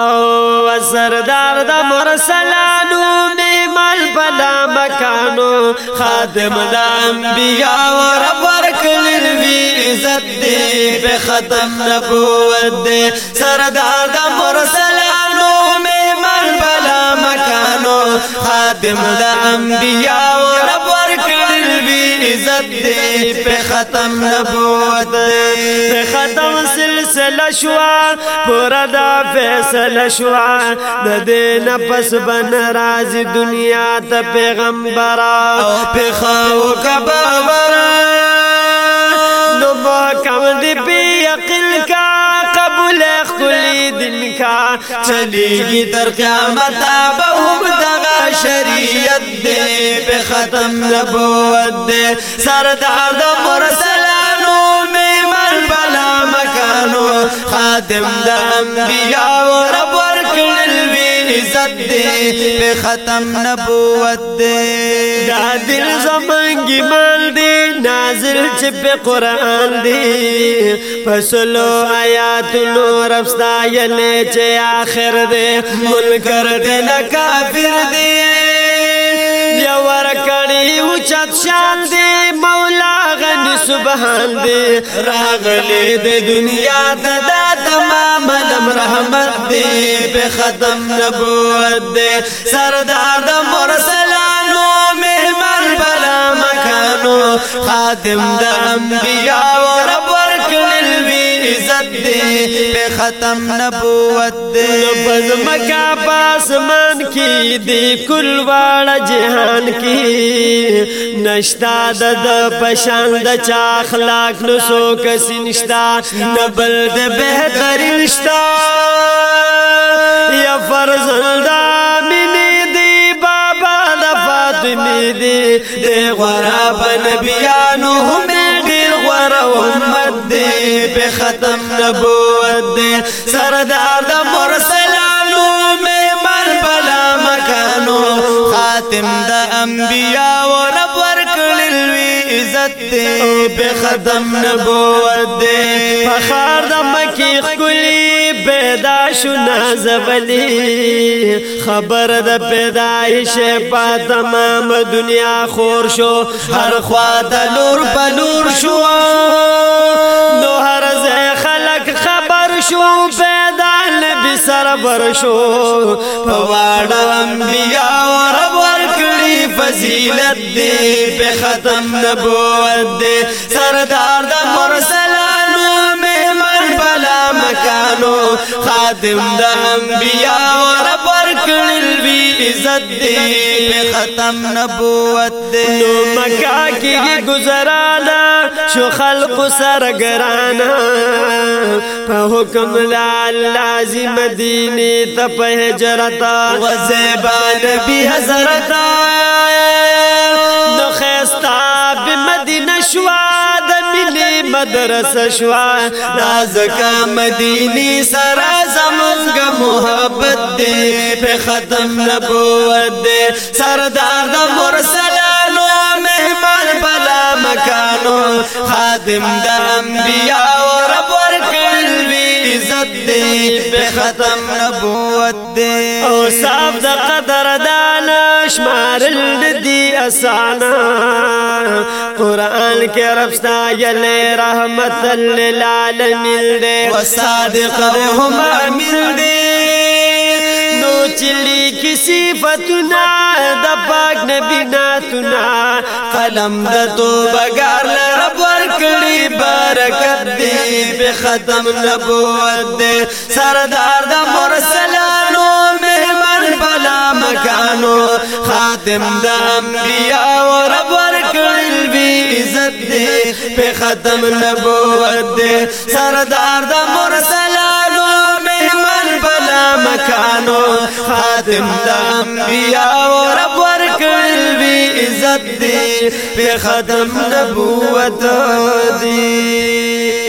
او سردار د مرسلانو نیمال بلا مکانو خادم د انبیاء و رب ورکل وی عزت دی په ختم نبوت دی. سردار د مرسلانو نیمال بلا مکانو خادم د انبیاء و وی عزت دی په ختم نبوت دی په ختم سلسله شوا پورا دا فیصله شوا۔ د دین پس بن راز دنیا ته پیغمبر په خو کبر نو محکم دی پی عقل کا قبول خلی دن کا۔ چلیگی در قیامت بهم دغا شریعت دے پہ ختم نبوت دے سردار دا مرسلانو میمن بلا مکانو خاتم دا انبیاء و رب ورکل الوی عزت دی په ختم نبوت دی دا دل زمنګي مال دی نازل چې په قران دی فسلو آیات نو رب ستاینه چې اخر دی منکر دی کافر دی یا ورکړی او چت شان دی مولا غنی سبحان دی راغلی د دنیا ته دا تمام رحمت دے بے ختم نبوت دے سردار دا مرسلانو مہمان بلا مکانو. خاتم دا انبیاء و رب عزت دی په ختم نبوت دی پزمکا پاسمان کی دی کل واړه جهان کی. نشتا د پشان د چا اخلاق نو سو کس نشتا. نبل د بهترین شتا یا فرزنده دی بابا د فاطمه دی. د غرا په نبیانو هم پہ ختم نبوت دی سردار دا مرسلانو مہمان بلا مکانو. خاتم دا انبیاء و رب ورکل الوی عزت دی پہ ختم نبوت دی فخار دا مکی خکلی پیدا شو نازولی خبر د پیدایش په تمام دنیا خور شو. هر خوا د نور په نور شو سربر شو په واړه انبیاء رب ورکړي فضیلت دی په ختم نبوت دی سردار د مرسلانو مهمن بلا مکانو۔ خادم د انبیاء رب ورکړي الوی عزت دی په ختم نبوت دی نو مکه کې گزرانا شو خلق سرګرانا په حکم لا لازم دینی ته په هجرت وزبان به حضرت نو خستا بمدینه شوا د ملي مدرسه شوا۔ نازکا مدینی سرا زمونږ محبت دی په ختم نبوت دی سردار د مرسلانو مهمان بلا خادم د انبیاء رب ورکل وی عزت په ختم نبوت دی. أو صاحب د قدر دانش مارل دی اسانا قرآن کے رب ستایل رحمت للعالمین دے وصادق هم امین نو چلی کی صفتنا د پاک نبی ناتنا قلم د توبګار رب په ختم نبوت دی سردار د مرسلانو مهمان بلا مکانو خاتم د انبیاء رب ورکړي وی عزت دی په ختم نبوت دی سردار د مرسلانو مهمان بلا مکانو خاتم د انبیاء رب ورکړل وی عزت دی په ختم نبوت دی